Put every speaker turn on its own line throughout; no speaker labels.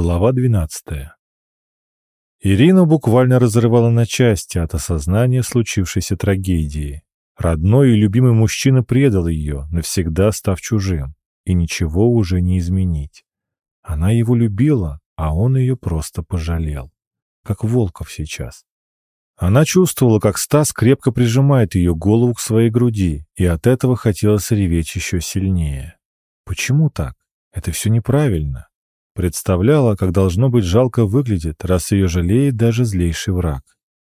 Глава 12. Ирину буквально разрывала на части от осознания случившейся трагедии. Родной и любимый мужчина предал ее, навсегда став чужим, и ничего уже не изменить. Она его любила, а он ее просто пожалел. Как Волков сейчас. Она чувствовала, как Стас крепко прижимает ее голову к своей груди, и от этого хотелось реветь еще сильнее. Почему так? Это все неправильно. Представляла, как должно быть жалко выглядит, раз ее жалеет даже злейший враг.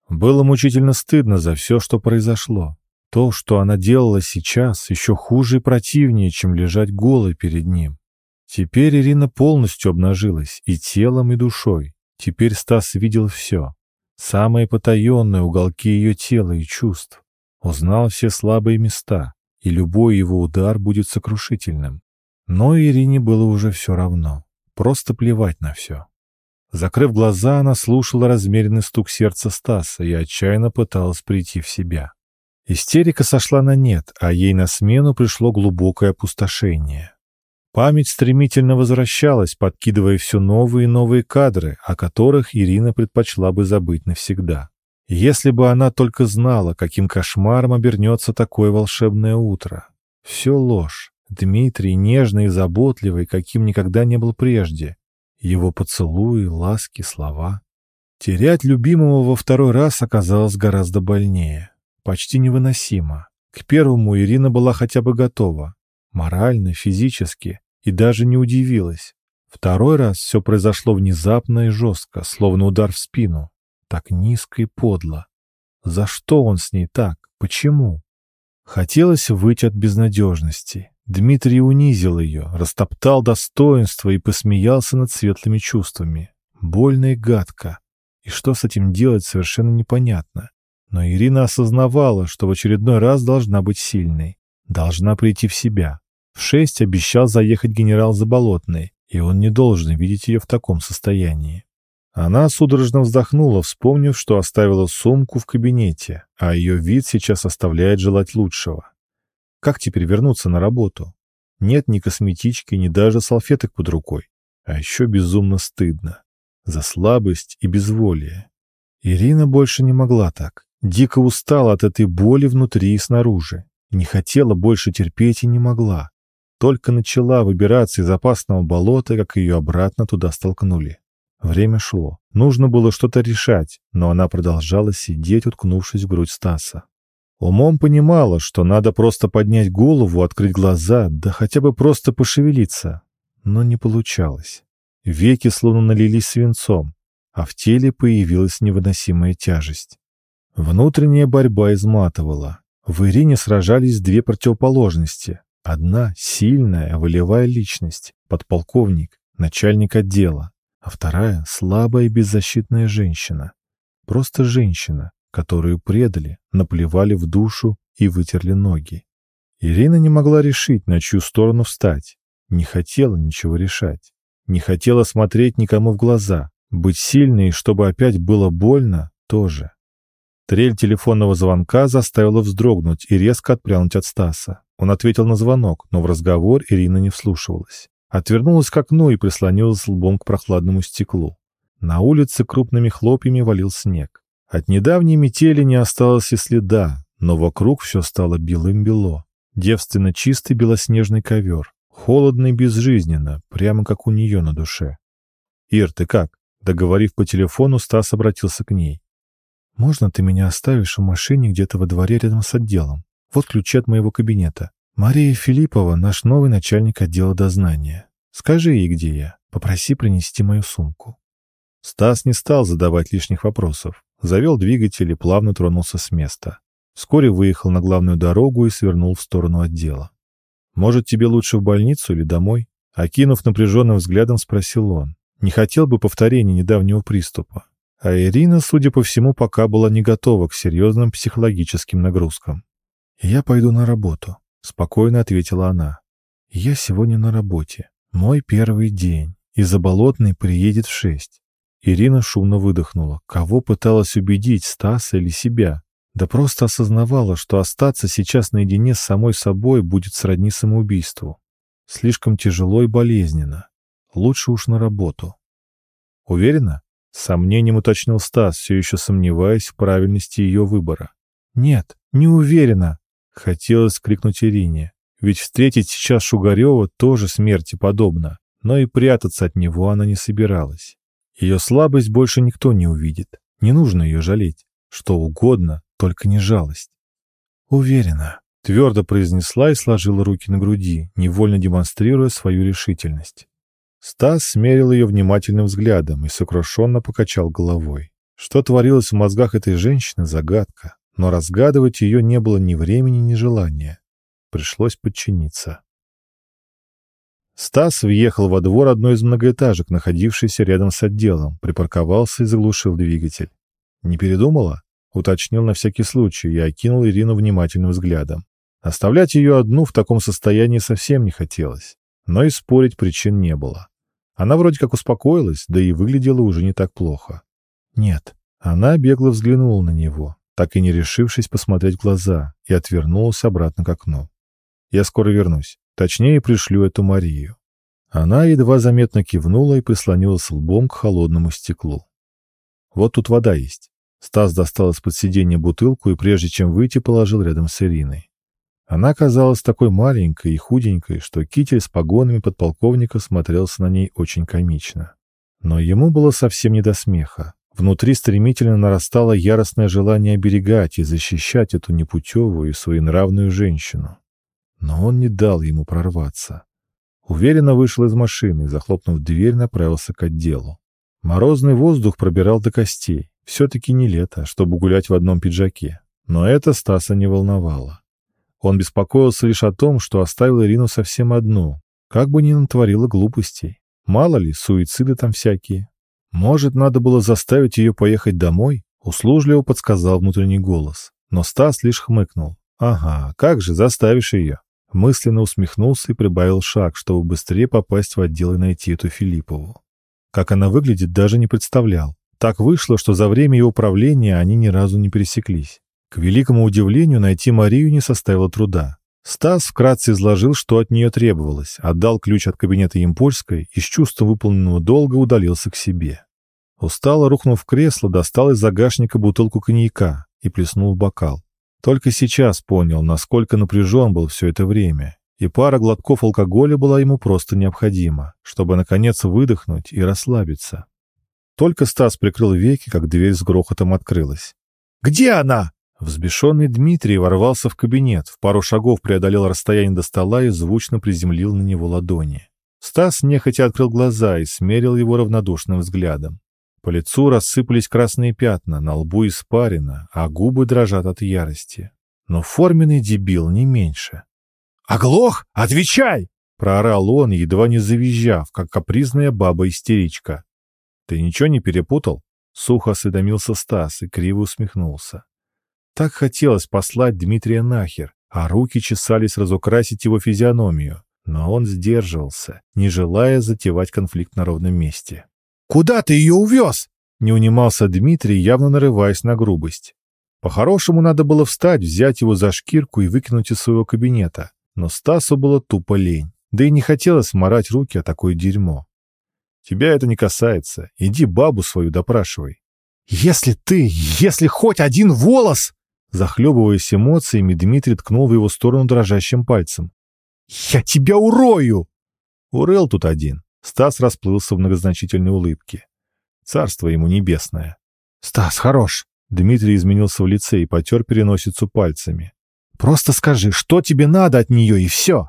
Было мучительно стыдно за все, что произошло. То, что она делала сейчас, еще хуже и противнее, чем лежать голой перед ним. Теперь Ирина полностью обнажилась и телом, и душой. Теперь Стас видел все. Самые потаенные уголки ее тела и чувств. Узнал все слабые места, и любой его удар будет сокрушительным. Но Ирине было уже все равно. Просто плевать на все. Закрыв глаза, она слушала размеренный стук сердца Стаса и отчаянно пыталась прийти в себя. Истерика сошла на нет, а ей на смену пришло глубокое опустошение. Память стремительно возвращалась, подкидывая все новые и новые кадры, о которых Ирина предпочла бы забыть навсегда. Если бы она только знала, каким кошмаром обернется такое волшебное утро. Все ложь. Дмитрий, нежный и заботливый, каким никогда не был прежде. Его поцелуи, ласки, слова. Терять любимого во второй раз оказалось гораздо больнее. Почти невыносимо. К первому Ирина была хотя бы готова. Морально, физически. И даже не удивилась. Второй раз все произошло внезапно и жестко, словно удар в спину. Так низко и подло. За что он с ней так? Почему? Хотелось выйти от безнадежности. Дмитрий унизил ее, растоптал достоинство и посмеялся над светлыми чувствами. Больно и гадко. И что с этим делать, совершенно непонятно. Но Ирина осознавала, что в очередной раз должна быть сильной. Должна прийти в себя. В шесть обещал заехать генерал Заболотный, и он не должен видеть ее в таком состоянии. Она судорожно вздохнула, вспомнив, что оставила сумку в кабинете, а ее вид сейчас оставляет желать лучшего. Как теперь вернуться на работу? Нет ни косметички, ни даже салфеток под рукой. А еще безумно стыдно. За слабость и безволие. Ирина больше не могла так. Дико устала от этой боли внутри и снаружи. Не хотела больше терпеть и не могла. Только начала выбираться из опасного болота, как ее обратно туда столкнули. Время шло. Нужно было что-то решать, но она продолжала сидеть, уткнувшись в грудь Стаса. Умом понимала, что надо просто поднять голову, открыть глаза, да хотя бы просто пошевелиться. Но не получалось. Веки словно налились свинцом, а в теле появилась невыносимая тяжесть. Внутренняя борьба изматывала. В Ирине сражались две противоположности. Одна — сильная, волевая личность, подполковник, начальник отдела, а вторая — слабая и беззащитная женщина. Просто женщина, которую предали, наплевали в душу и вытерли ноги. Ирина не могла решить, на чью сторону встать. Не хотела ничего решать. Не хотела смотреть никому в глаза. Быть сильной, чтобы опять было больно, тоже. Трель телефонного звонка заставила вздрогнуть и резко отпрянуть от Стаса. Он ответил на звонок, но в разговор Ирина не вслушивалась. Отвернулась к окну и прислонилась лбом к прохладному стеклу. На улице крупными хлопьями валил снег. От недавней метели не осталось и следа, но вокруг все стало белым-бело. Девственно чистый белоснежный ковер. Холодно и безжизненно, прямо как у нее на душе. «Ир, ты как?» Договорив по телефону, Стас обратился к ней. «Можно ты меня оставишь в машине где-то во дворе рядом с отделом? Вот ключи от моего кабинета. Мария Филиппова, наш новый начальник отдела дознания. Скажи ей, где я. Попроси принести мою сумку». Стас не стал задавать лишних вопросов завел двигатель и плавно тронулся с места. Вскоре выехал на главную дорогу и свернул в сторону отдела. «Может, тебе лучше в больницу или домой?» Окинув напряженным взглядом, спросил он. Не хотел бы повторения недавнего приступа. А Ирина, судя по всему, пока была не готова к серьезным психологическим нагрузкам. «Я пойду на работу», — спокойно ответила она. «Я сегодня на работе. Мой первый день, и Заболотный приедет в шесть. Ирина шумно выдохнула. Кого пыталась убедить, Стаса или себя? Да просто осознавала, что остаться сейчас наедине с самой собой будет сродни самоубийству. Слишком тяжело и болезненно. Лучше уж на работу. Уверена? С сомнением уточнил Стас, все еще сомневаясь в правильности ее выбора. «Нет, не уверена!» Хотелось крикнуть Ирине. Ведь встретить сейчас Шугарева тоже смерти подобно, но и прятаться от него она не собиралась. Ее слабость больше никто не увидит. Не нужно ее жалеть. Что угодно, только не жалость. «Уверена», — твердо произнесла и сложила руки на груди, невольно демонстрируя свою решительность. Стас смерил ее внимательным взглядом и сокрушенно покачал головой. Что творилось в мозгах этой женщины — загадка, но разгадывать ее не было ни времени, ни желания. Пришлось подчиниться. Стас въехал во двор одной из многоэтажек, находившейся рядом с отделом, припарковался и заглушил двигатель. «Не передумала?» — уточнил на всякий случай и окинул Ирину внимательным взглядом. Оставлять ее одну в таком состоянии совсем не хотелось, но и спорить причин не было. Она вроде как успокоилась, да и выглядела уже не так плохо. Нет, она бегло взглянула на него, так и не решившись посмотреть в глаза, и отвернулась обратно к окну. «Я скоро вернусь. Точнее, пришлю эту Марию». Она едва заметно кивнула и прислонилась лбом к холодному стеклу. «Вот тут вода есть. Стас достал из-под сиденья бутылку и прежде чем выйти, положил рядом с Ириной. Она казалась такой маленькой и худенькой, что китель с погонами подполковника смотрелся на ней очень комично. Но ему было совсем не до смеха. Внутри стремительно нарастало яростное желание оберегать и защищать эту непутевую и своенравную женщину. Но он не дал ему прорваться. Уверенно вышел из машины и, захлопнув дверь, направился к отделу. Морозный воздух пробирал до костей. Все-таки не лето, чтобы гулять в одном пиджаке. Но это Стаса не волновало. Он беспокоился лишь о том, что оставил Ирину совсем одну, как бы ни натворила глупостей. Мало ли, суициды там всякие. Может, надо было заставить ее поехать домой? Услужливо подсказал внутренний голос. Но Стас лишь хмыкнул. «Ага, как же заставишь ее?» Мысленно усмехнулся и прибавил шаг, чтобы быстрее попасть в отдел и найти эту Филиппову. Как она выглядит, даже не представлял. Так вышло, что за время его правления они ни разу не пересеклись. К великому удивлению, найти Марию не составило труда. Стас вкратце изложил, что от нее требовалось, отдал ключ от кабинета Импольской и с чувством выполненного долга удалился к себе. Устало рухнув в кресло, достал из загашника бутылку коньяка и плеснул в бокал. Только сейчас понял, насколько напряжен был все это время, и пара глотков алкоголя была ему просто необходима, чтобы, наконец, выдохнуть и расслабиться. Только Стас прикрыл веки, как дверь с грохотом открылась. «Где она?» Взбешенный Дмитрий ворвался в кабинет, в пару шагов преодолел расстояние до стола и звучно приземлил на него ладони. Стас нехотя открыл глаза и смерил его равнодушным взглядом. По лицу рассыпались красные пятна, на лбу испарено, а губы дрожат от ярости. Но форменный дебил не меньше. «Оглох? Отвечай!» — проорал он, едва не завизжав, как капризная баба-истеричка. «Ты ничего не перепутал?» — сухо осведомился Стас и криво усмехнулся. Так хотелось послать Дмитрия нахер, а руки чесались разукрасить его физиономию. Но он сдерживался, не желая затевать конфликт на ровном месте. «Куда ты ее увез?» Не унимался Дмитрий, явно нарываясь на грубость. По-хорошему надо было встать, взять его за шкирку и выкинуть из своего кабинета. Но Стасу было тупо лень. Да и не хотелось морать руки о такое дерьмо. Тебя это не касается. Иди бабу свою допрашивай. «Если ты, если хоть один волос!» Захлебываясь эмоциями, Дмитрий ткнул в его сторону дрожащим пальцем. «Я тебя урою!» Урел тут один. Стас расплылся в многозначительной улыбке. Царство ему небесное. «Стас, хорош!» Дмитрий изменился в лице и потер переносицу пальцами. «Просто скажи, что тебе надо от нее, и все!»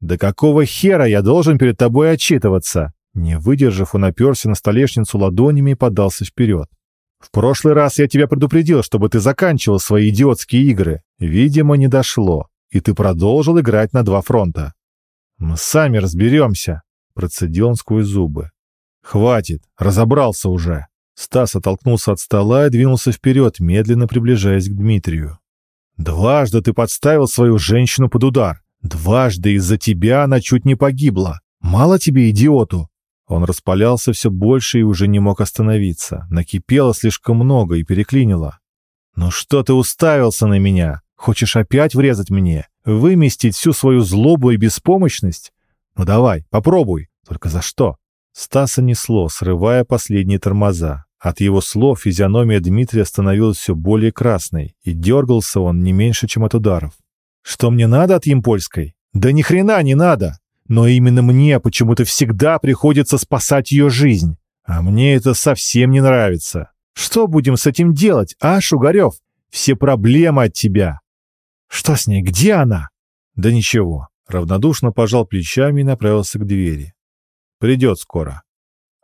«Да какого хера я должен перед тобой отчитываться?» Не выдержав, он оперся на столешницу ладонями и подался вперед. В прошлый раз я тебя предупредил, чтобы ты заканчивал свои идиотские игры. Видимо, не дошло, и ты продолжил играть на два фронта. Мы сами разберемся, процедил он сквозь зубы. Хватит, разобрался уже. Стас оттолкнулся от стола и двинулся вперед, медленно приближаясь к Дмитрию. «Дважды ты подставил свою женщину под удар. Дважды из-за тебя она чуть не погибла. Мало тебе, идиоту? Он распалялся все больше и уже не мог остановиться. Накипело слишком много и переклинило. «Ну что ты уставился на меня? Хочешь опять врезать мне? Выместить всю свою злобу и беспомощность? Ну давай, попробуй. Только за что? Стаса несло, срывая последние тормоза. От его слов физиономия Дмитрия становилась все более красной, и дергался он не меньше, чем от ударов. «Что мне надо от Емпольской? Да ни хрена не надо! Но именно мне почему-то всегда приходится спасать ее жизнь. А мне это совсем не нравится. Что будем с этим делать, а, Шугарев? Все проблемы от тебя!» «Что с ней? Где она?» «Да ничего». Равнодушно пожал плечами и направился к двери. «Придет скоро».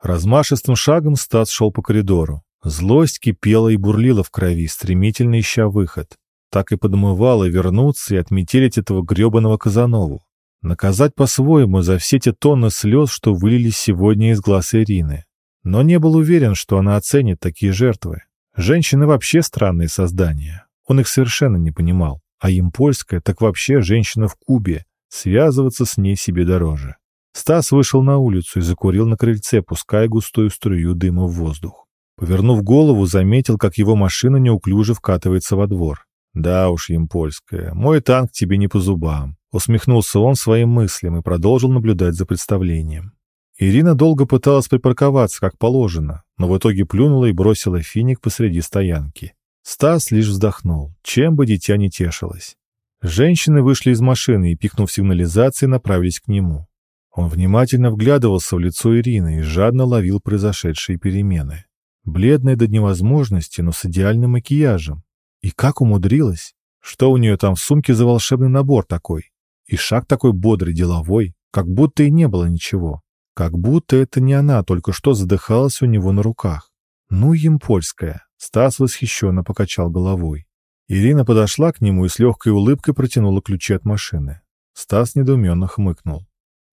Размашистым шагом Стас шел по коридору. Злость кипела и бурлила в крови, стремительно ища выход. Так и подмывало вернуться и отметелить этого гребаного Казанову. Наказать по-своему за все те тонны слез, что вылились сегодня из глаз Ирины. Но не был уверен, что она оценит такие жертвы. Женщины вообще странные создания. Он их совершенно не понимал. А им польская, так вообще женщина в Кубе. Связываться с ней себе дороже. Стас вышел на улицу и закурил на крыльце, пуская густую струю дыма в воздух. Повернув голову, заметил, как его машина неуклюже вкатывается во двор. «Да уж, им польская, мой танк тебе не по зубам», — усмехнулся он своим мыслям и продолжил наблюдать за представлением. Ирина долго пыталась припарковаться, как положено, но в итоге плюнула и бросила финик посреди стоянки. Стас лишь вздохнул, чем бы дитя не тешилось. Женщины вышли из машины и, пикнув сигнализацией, направились к нему. Он внимательно вглядывался в лицо Ирины и жадно ловил произошедшие перемены. Бледная до невозможности, но с идеальным макияжем. И как умудрилась? Что у нее там в сумке за волшебный набор такой? И шаг такой бодрый, деловой, как будто и не было ничего. Как будто это не она только что задыхалась у него на руках. Ну, им польская. Стас восхищенно покачал головой. Ирина подошла к нему и с легкой улыбкой протянула ключи от машины. Стас недоуменно хмыкнул.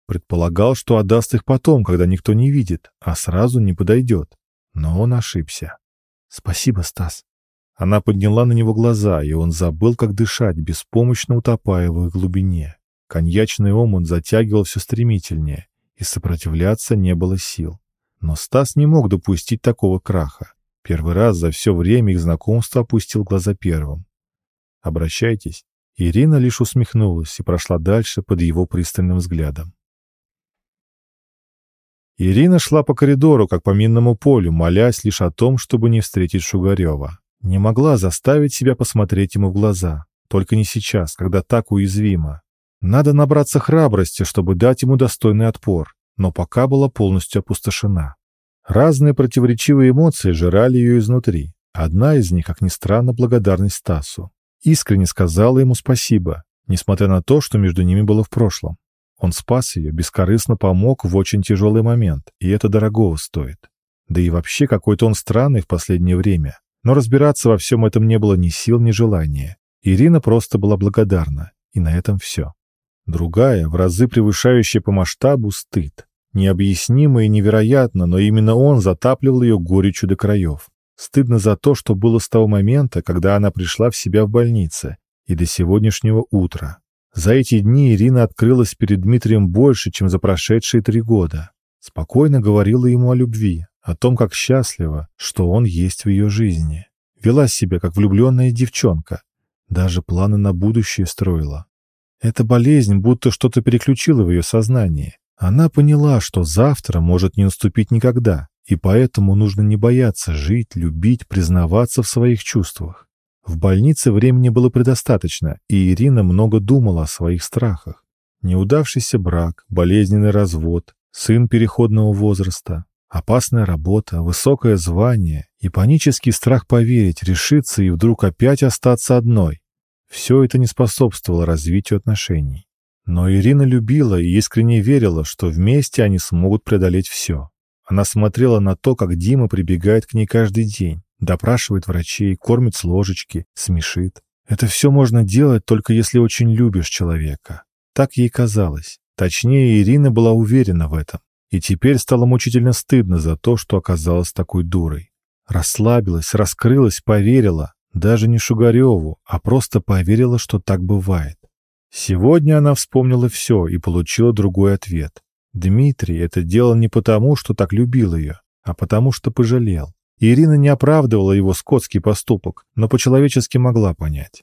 Предполагал, что отдаст их потом, когда никто не видит, а сразу не подойдет. Но он ошибся. «Спасибо, Стас». Она подняла на него глаза, и он забыл, как дышать, беспомощно утопая в их глубине. Коньячный омут затягивал все стремительнее, и сопротивляться не было сил. Но Стас не мог допустить такого краха. Первый раз за все время их знакомства опустил глаза первым. «Обращайтесь». Ирина лишь усмехнулась и прошла дальше под его пристальным взглядом. Ирина шла по коридору, как по минному полю, молясь лишь о том, чтобы не встретить Шугарева. Не могла заставить себя посмотреть ему в глаза. Только не сейчас, когда так уязвимо. Надо набраться храбрости, чтобы дать ему достойный отпор, но пока была полностью опустошена. Разные противоречивые эмоции жрали ее изнутри. Одна из них, как ни странно, благодарность Стасу. Искренне сказала ему спасибо, несмотря на то, что между ними было в прошлом. Он спас ее, бескорыстно помог в очень тяжелый момент, и это дорогого стоит. Да и вообще какой-то он странный в последнее время. Но разбираться во всем этом не было ни сил, ни желания. Ирина просто была благодарна, и на этом все. Другая, в разы превышающая по масштабу, стыд. Необъяснимо и невероятно, но именно он затапливал ее горечью до краев. Стыдно за то, что было с того момента, когда она пришла в себя в больнице, и до сегодняшнего утра. За эти дни Ирина открылась перед Дмитрием больше, чем за прошедшие три года. Спокойно говорила ему о любви, о том, как счастлива, что он есть в ее жизни. Вела себя, как влюбленная девчонка. Даже планы на будущее строила. Эта болезнь будто что-то переключила в ее сознании. Она поняла, что завтра может не наступить никогда, и поэтому нужно не бояться жить, любить, признаваться в своих чувствах. В больнице времени было предостаточно, и Ирина много думала о своих страхах. Неудавшийся брак, болезненный развод, сын переходного возраста, опасная работа, высокое звание и панический страх поверить, решиться и вдруг опять остаться одной. Все это не способствовало развитию отношений. Но Ирина любила и искренне верила, что вместе они смогут преодолеть все. Она смотрела на то, как Дима прибегает к ней каждый день, допрашивает врачей, кормит с ложечки, смешит. Это все можно делать только если очень любишь человека. Так ей казалось. Точнее, Ирина была уверена в этом. И теперь стало мучительно стыдно за то, что оказалась такой дурой. Расслабилась, раскрылась, поверила. Даже не Шугареву, а просто поверила, что так бывает. Сегодня она вспомнила все и получила другой ответ. Дмитрий это делал не потому, что так любил ее, а потому, что пожалел. Ирина не оправдывала его скотский поступок, но по-человечески могла понять.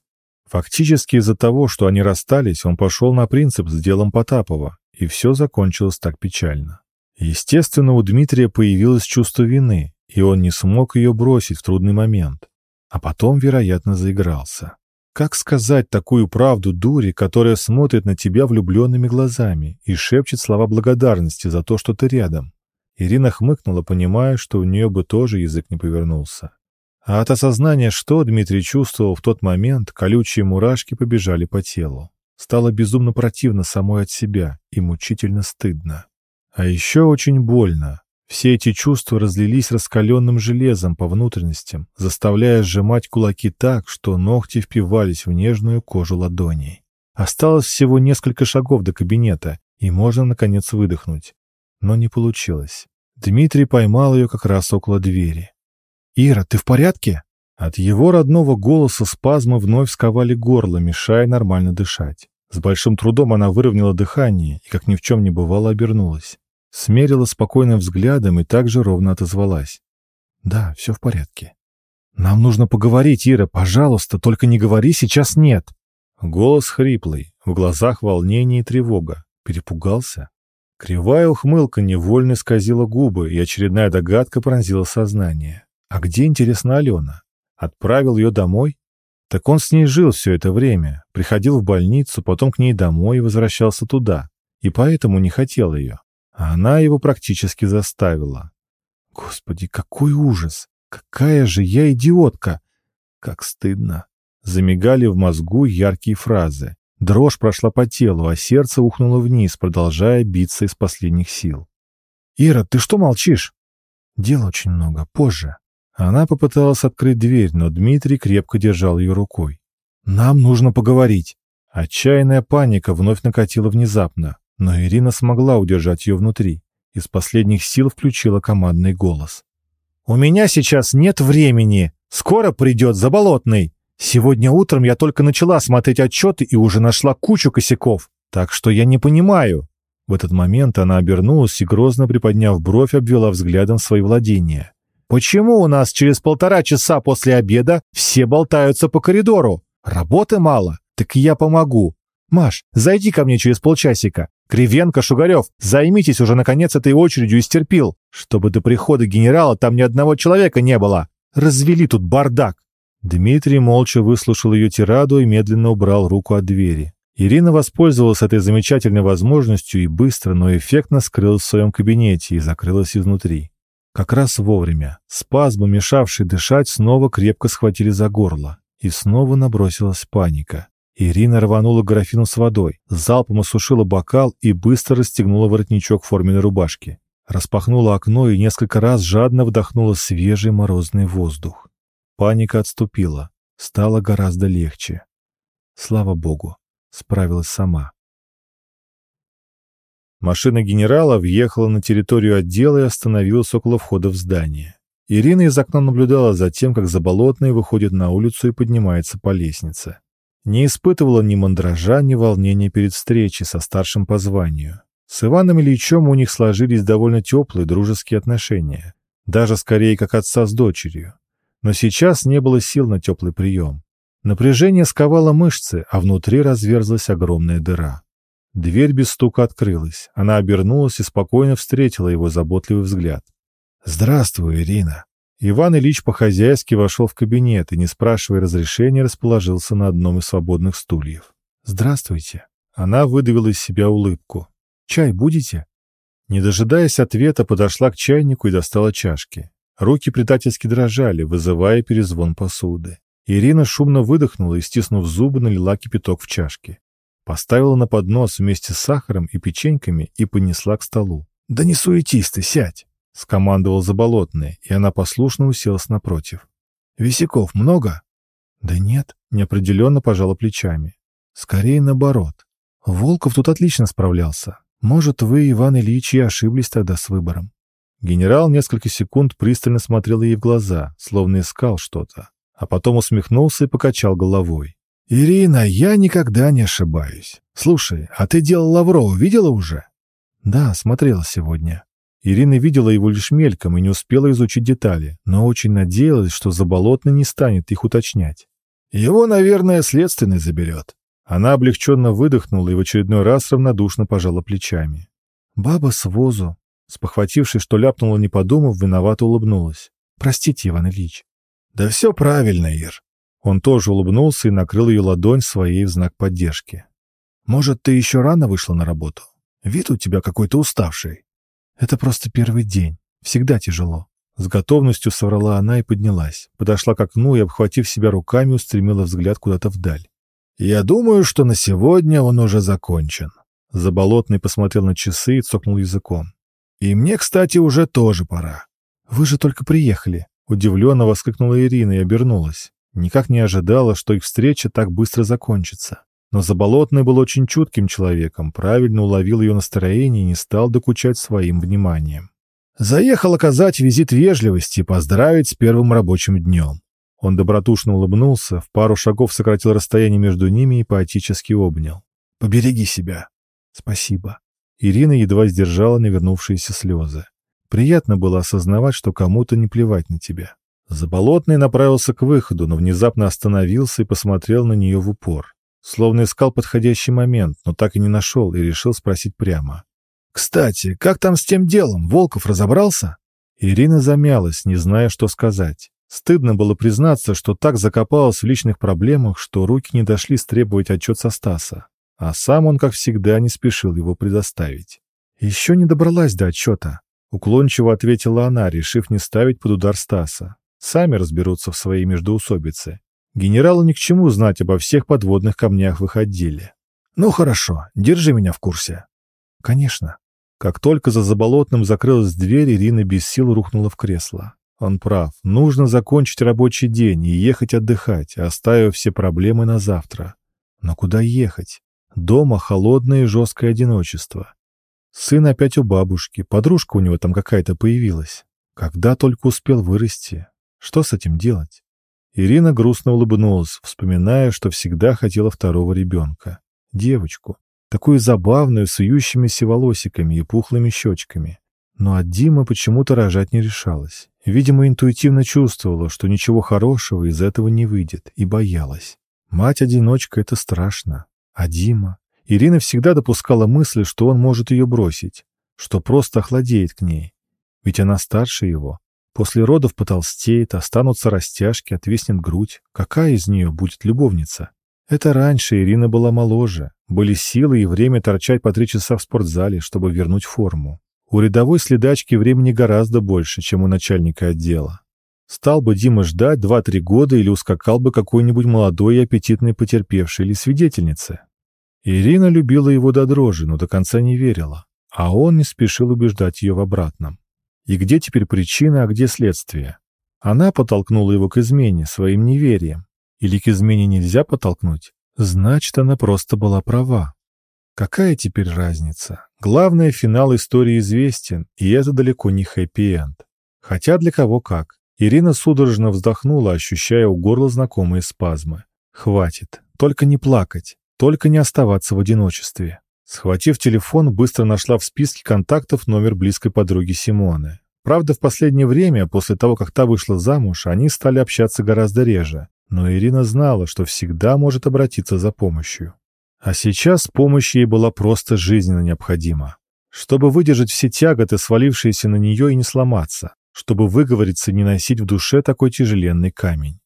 Фактически из-за того, что они расстались, он пошел на принцип с делом Потапова, и все закончилось так печально. Естественно, у Дмитрия появилось чувство вины, и он не смог ее бросить в трудный момент. А потом, вероятно, заигрался. Как сказать такую правду дуре, которая смотрит на тебя влюбленными глазами и шепчет слова благодарности за то, что ты рядом? Ирина хмыкнула, понимая, что у нее бы тоже язык не повернулся. А от осознания, что Дмитрий чувствовал в тот момент, колючие мурашки побежали по телу. Стало безумно противно самой от себя и мучительно стыдно. А еще очень больно. Все эти чувства разлились раскаленным железом по внутренностям, заставляя сжимать кулаки так, что ногти впивались в нежную кожу ладоней. Осталось всего несколько шагов до кабинета, и можно, наконец, выдохнуть. Но не получилось. Дмитрий поймал ее как раз около двери. «Ира, ты в порядке?» От его родного голоса спазмы вновь сковали горло, мешая нормально дышать. С большим трудом она выровняла дыхание и, как ни в чем не бывало, обернулась. Смерила спокойным взглядом и также ровно отозвалась. «Да, все в порядке». «Нам нужно поговорить, Ира, пожалуйста, только не говори, сейчас нет». Голос хриплый, в глазах волнение и тревога. Перепугался? Кривая ухмылка невольно скользила губы, и очередная догадка пронзила сознание. А где, интересно, Алена? Отправил ее домой? Так он с ней жил все это время, приходил в больницу, потом к ней домой и возвращался туда, и поэтому не хотел ее. А она его практически заставила. Господи, какой ужас! Какая же я идиотка! Как стыдно! Замигали в мозгу яркие фразы. Дрожь прошла по телу, а сердце ухнуло вниз, продолжая биться из последних сил. «Ира, ты что молчишь?» «Дел очень много. Позже». Она попыталась открыть дверь, но Дмитрий крепко держал ее рукой. «Нам нужно поговорить». Отчаянная паника вновь накатила внезапно, но Ирина смогла удержать ее внутри. Из последних сил включила командный голос. «У меня сейчас нет времени. Скоро придет Заболотный. Сегодня утром я только начала смотреть отчеты и уже нашла кучу косяков. Так что я не понимаю». В этот момент она обернулась и, грозно приподняв бровь, обвела взглядом свои владения. Почему у нас через полтора часа после обеда все болтаются по коридору? Работы мало? Так я помогу. Маш, зайди ко мне через полчасика. Кривенко, Шугарев, займитесь уже наконец этой очередью и стерпил, чтобы до прихода генерала там ни одного человека не было. Развели тут бардак. Дмитрий молча выслушал ее тираду и медленно убрал руку от двери. Ирина воспользовалась этой замечательной возможностью и быстро, но эффектно скрылась в своем кабинете и закрылась изнутри. Как раз вовремя. Спазмы, мешавшие дышать, снова крепко схватили за горло. И снова набросилась паника. Ирина рванула графину с водой, залпом осушила бокал и быстро расстегнула воротничок форменной рубашки. Распахнула окно и несколько раз жадно вдохнула свежий морозный воздух. Паника отступила. Стало гораздо легче. Слава богу, справилась сама. Машина генерала въехала на территорию отдела и остановилась около входа в здание. Ирина из окна наблюдала за тем, как Заболотный выходит на улицу и поднимается по лестнице. Не испытывала ни мандража, ни волнения перед встречей со старшим по званию. С Иваном Ильичем у них сложились довольно теплые дружеские отношения. Даже скорее как отца с дочерью. Но сейчас не было сил на теплый прием. Напряжение сковало мышцы, а внутри разверзлась огромная дыра. Дверь без стука открылась. Она обернулась и спокойно встретила его заботливый взгляд. «Здравствуй, Ирина!» Иван Ильич по-хозяйски вошел в кабинет и, не спрашивая разрешения, расположился на одном из свободных стульев. «Здравствуйте!» Она выдавила из себя улыбку. «Чай будете?» Не дожидаясь ответа, подошла к чайнику и достала чашки. Руки предательски дрожали, вызывая перезвон посуды. Ирина шумно выдохнула и, стиснув зубы, налила кипяток в чашки. Поставила на поднос вместе с сахаром и печеньками и понесла к столу. «Да не суетись ты, сядь!» — скомандовал Заболотный, и она послушно уселась напротив. «Висяков много?» «Да нет», — неопределенно пожала плечами. «Скорее наоборот. Волков тут отлично справлялся. Может, вы, Иван Ильич, и ошиблись тогда с выбором». Генерал несколько секунд пристально смотрел ей в глаза, словно искал что-то, а потом усмехнулся и покачал головой. «Ирина, я никогда не ошибаюсь. Слушай, а ты дело Лаврова видела уже?» «Да, смотрела сегодня». Ирина видела его лишь мельком и не успела изучить детали, но очень надеялась, что Заболотный не станет их уточнять. «Его, наверное, следственный заберет». Она облегченно выдохнула и в очередной раз равнодушно пожала плечами. «Баба с возу. Спохватившись, что ляпнула, не подумав, виновато улыбнулась. «Простите, Иван Ильич».
«Да все правильно, Ир».
Он тоже улыбнулся и накрыл ее ладонь своей в знак поддержки.
«Может, ты еще рано вышла на работу? Вид у тебя какой-то уставший».
«Это просто первый день. Всегда тяжело». С готовностью соврала она и поднялась. Подошла к окну и, обхватив себя руками, устремила взгляд куда-то вдаль.
«Я думаю, что на сегодня он уже закончен».
Заболотный посмотрел на часы и цокнул языком.
«И мне, кстати, уже тоже пора».
«Вы же только приехали», — удивленно воскликнула Ирина и обернулась. Никак не ожидала, что их встреча так быстро закончится. Но Заболотный был очень чутким человеком, правильно уловил ее настроение и не стал докучать своим вниманием.
Заехал оказать визит вежливости и поздравить с первым рабочим днем.
Он добротушно улыбнулся, в пару шагов сократил расстояние между ними и поэтически обнял.
«Побереги себя».
«Спасибо». Ирина едва сдержала навернувшиеся слезы. Приятно было осознавать, что кому-то не плевать на тебя. Заболотный направился к выходу, но внезапно остановился и посмотрел на нее в упор. Словно искал подходящий момент, но так и не нашел и решил спросить прямо.
«Кстати, как там с тем делом? Волков разобрался?»
Ирина замялась, не зная, что сказать. Стыдно было признаться, что так закопалась в личных проблемах, что руки не дошли стребовать отчет со Стаса. А сам он, как всегда, не спешил его предоставить. «Еще не добралась до отчета», — уклончиво ответила она, решив не ставить под удар Стаса. Сами разберутся в своей междоусобице. Генералу ни к чему знать обо всех подводных камнях в их отделе.
«Ну хорошо, держи меня в курсе».
«Конечно». Как только за заболотным закрылась дверь, Ирина без сил рухнула в кресло. Он прав. Нужно закончить рабочий день и ехать отдыхать, оставив все проблемы на завтра. Но куда ехать? Дома холодное и жесткое одиночество. Сын опять у бабушки, подружка у него там какая-то появилась. Когда только успел вырасти. Что с этим делать? Ирина грустно улыбнулась, вспоминая, что всегда хотела второго ребенка. Девочку такую забавную, с ующимися волосиками и пухлыми щечками. Но от Димы почему-то рожать не решалась. Видимо, интуитивно чувствовала, что ничего хорошего из этого не выйдет, и боялась. Мать-одиночка — это страшно. А Дима? Ирина всегда допускала мысль, что он может ее бросить, что просто охладеет к ней. Ведь она старше его. После родов потолстеет, останутся растяжки, отвиснет грудь. Какая из нее будет любовница? Это раньше Ирина была моложе, были силы и время торчать по три часа в спортзале, чтобы вернуть форму. У рядовой следачки времени гораздо больше, чем у начальника отдела. Стал бы Дима ждать два-три года или ускакал бы какой-нибудь молодой и аппетитный потерпевший или свидетельнице. Ирина любила его до дрожи, но до конца не верила, а он не спешил убеждать ее в обратном. И где теперь причина, а где следствие? Она подтолкнула его к измене своим неверием. Или к измене нельзя подтолкнуть? Значит, она просто была права. Какая теперь разница? Главное, финал истории известен, и это далеко не хэппи-энд. Хотя для кого как. Ирина судорожно вздохнула, ощущая у горла знакомые спазмы. Хватит. Только не плакать. Только не оставаться в одиночестве. Схватив телефон, быстро нашла в списке контактов номер близкой подруги Симоны. Правда, в последнее время, после того, как та вышла замуж, они стали общаться гораздо реже. Но Ирина знала, что всегда может обратиться за помощью. А сейчас помощь ей была просто жизненно необходима. Чтобы выдержать все тяготы, свалившиеся на нее, и не сломаться. Чтобы выговориться не носить в душе такой тяжеленный камень.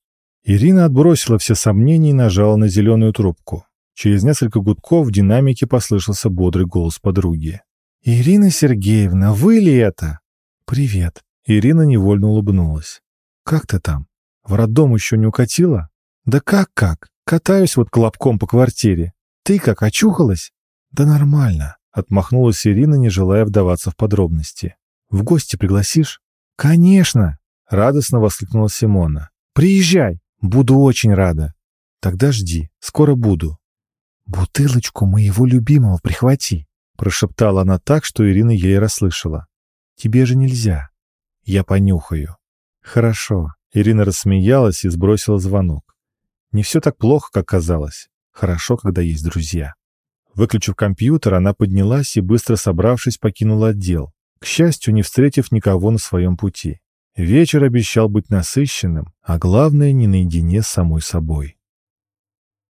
Ирина отбросила все сомнения и нажала на зеленую трубку. Через несколько гудков в динамике послышался бодрый голос подруги. «Ирина Сергеевна, вы ли это?» «Привет». Ирина невольно улыбнулась. «Как ты там?» В роддом еще не укатила? Да как-как? Катаюсь вот колобком по квартире. Ты как, очухалась? Да нормально, отмахнулась Ирина, не желая вдаваться в подробности. В гости пригласишь? Конечно, радостно воскликнула Симона. Приезжай, буду очень рада. Тогда жди, скоро буду. Бутылочку моего любимого прихвати, прошептала она так, что Ирина еле расслышала. Тебе же нельзя. Я понюхаю. Хорошо, Ирина рассмеялась и сбросила звонок. Не все так плохо, как казалось. Хорошо, когда есть друзья. Выключив компьютер, она поднялась и, быстро собравшись, покинула отдел, к счастью, не встретив никого на своем пути. Вечер обещал быть насыщенным, а главное, не наедине с самой собой.